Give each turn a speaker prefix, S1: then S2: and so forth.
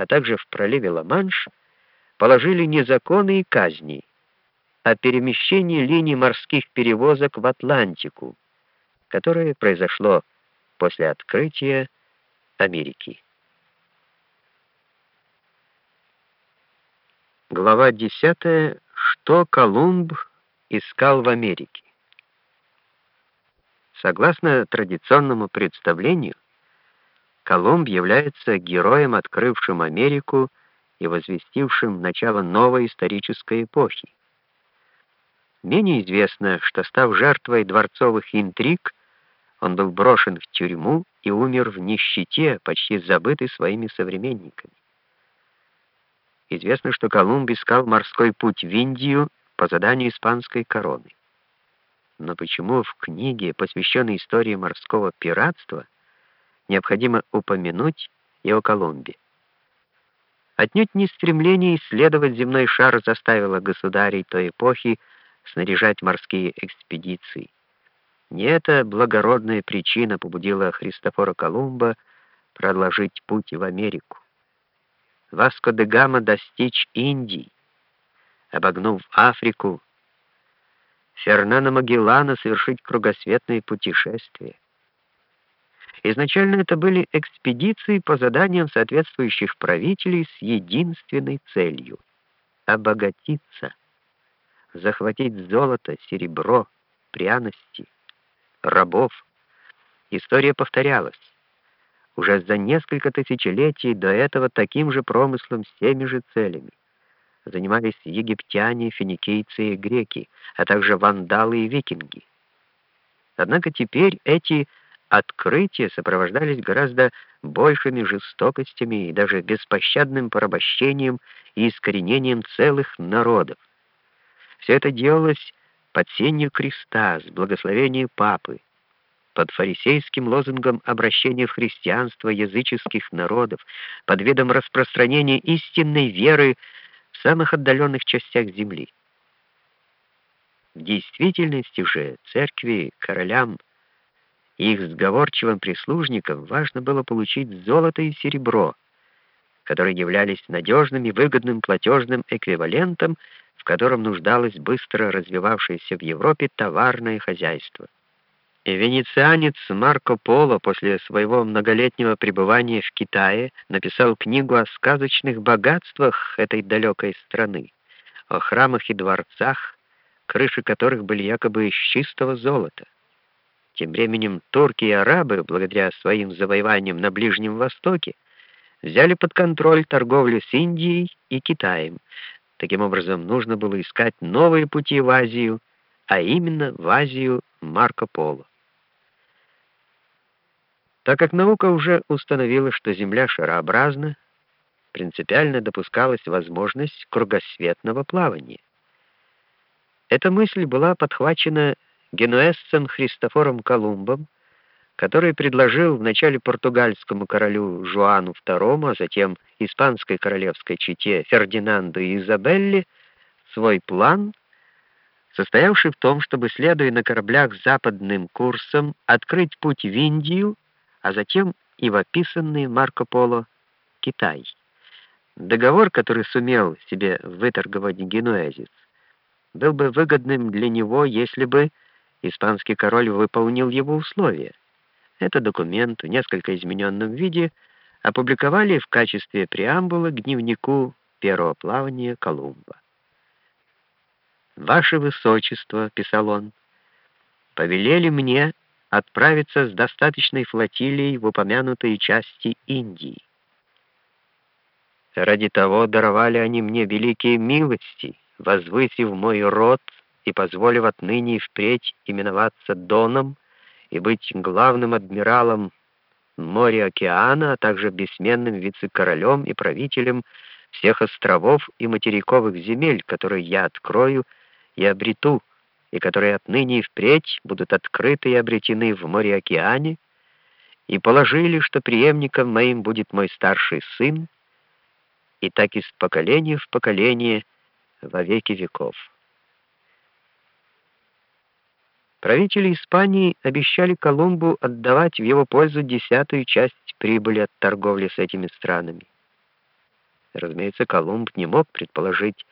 S1: а также в проливе Ла-Манш, положили не законы и казни, а перемещение линий морских перевозок в Атлантику, которое произошло после открытия Америки. Глава 10. Что Колумб искал в Америке? Согласно традиционному представлению, Колумб является героем, открывшим Америку и возвестившим начало новой исторической эпохи. Менее известно, что, став жертвой дворцовых интриг, он был брошен в тюрьму и умер в нищете, почти забытый своими современниками. Известно, что Колумб искал морской путь в Индию по заданию испанской короны. Но почему в книге, посвященной истории морского пиратства, необходимо упомянуть и о Колумбе. Отнюдь не стремление исследовать земной шар заставило государей той эпохи снаряжать морские экспедиции. Не эта благородная причина побудила Христофора Колумба продолжить путь в Америку. Васко де Гама достичь Индии, обогнув Африку, Фернана Магеллана совершить кругосветное путешествие. Изначально это были экспедиции по заданиям соответствующих правителей с единственной целью — обогатиться, захватить золото, серебро, пряности, рабов. История повторялась. Уже за несколько тысячелетий до этого таким же промыслом с теми же целями занимались египтяне, финикийцы и греки, а также вандалы и викинги. Однако теперь эти открытия сопровождались гораздо большими жестокостями и даже беспощадным порабощением и искоренением целых народов. Все это делалось под сенью креста, с благословения папы, под фарисейским лозунгом обращения в христианство языческих народов, под видом распространения истинной веры в самых отдаленных частях земли. В действительности же церкви, королям их сговорчивым прислужникам важно было получить золото и серебро, которые являлись надежным и выгодным платежным эквивалентом, в котором нуждалось быстро развивавшееся в Европе товарное хозяйство. И венецианец Марко Поло после своего многолетнего пребывания в Китае написал книгу о сказочных богатствах этой далекой страны, о храмах и дворцах, крыши которых были якобы из чистого золота. Тем временем турки и арабы, благодаря своим завоеваниям на Ближнем Востоке, взяли под контроль торговлю с Индией и Китаем. Таким образом, нужно было искать новые пути в Азию, а именно в Азию Марко Поло. Так как наука уже установила, что Земля шарообразна, принципиально допускалась возможность кругосветного плавания. Эта мысль была подхвачена генуэзцем Христофором Колумбом, который предложил вначале португальскому королю Жуану II, а затем испанской королевской чете Фердинанду и Изабелле свой план, состоявший в том, чтобы, следуя на кораблях западным курсом, открыть путь в Индию, а затем и в описанный Марко Поло Китай. Договор, который сумел себе выторговать генуэзец, был бы выгодным для него, если бы Испанский король выполнил его условия. Этот документ в несколько измененном виде опубликовали в качестве преамбулы к дневнику первого плавания Колумба. «Ваше Высочество», — писал он, — «повелели мне отправиться с достаточной флотилией в упомянутые части Индии. Ради того даровали они мне великие милости, возвысив мой род и позволив отныне и впредь именоваться Доном и быть главным адмиралом моря-океана, а также бессменным вице-королем и правителем всех островов и материковых земель, которые я открою и обрету, и которые отныне и впредь будут открыты и обретены в море-океане, и положили, что преемником моим будет мой старший сын, и так из поколения в поколение во веки веков. Правители Испании обещали Колумбу отдавать в его пользу десятую часть прибыли от торговли с этими странами. Разумеется, Колумб не мог предположить,